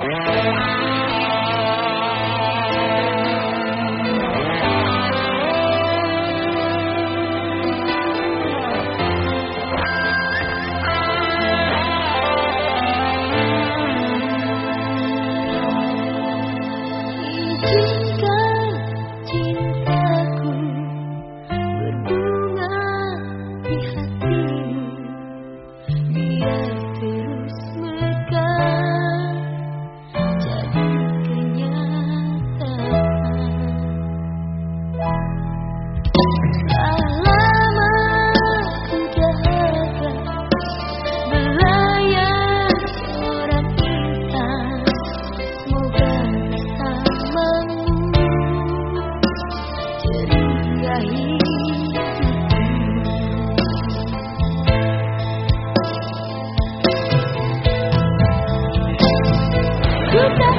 Izinkan cintaku berbunga di hati. Goodbye.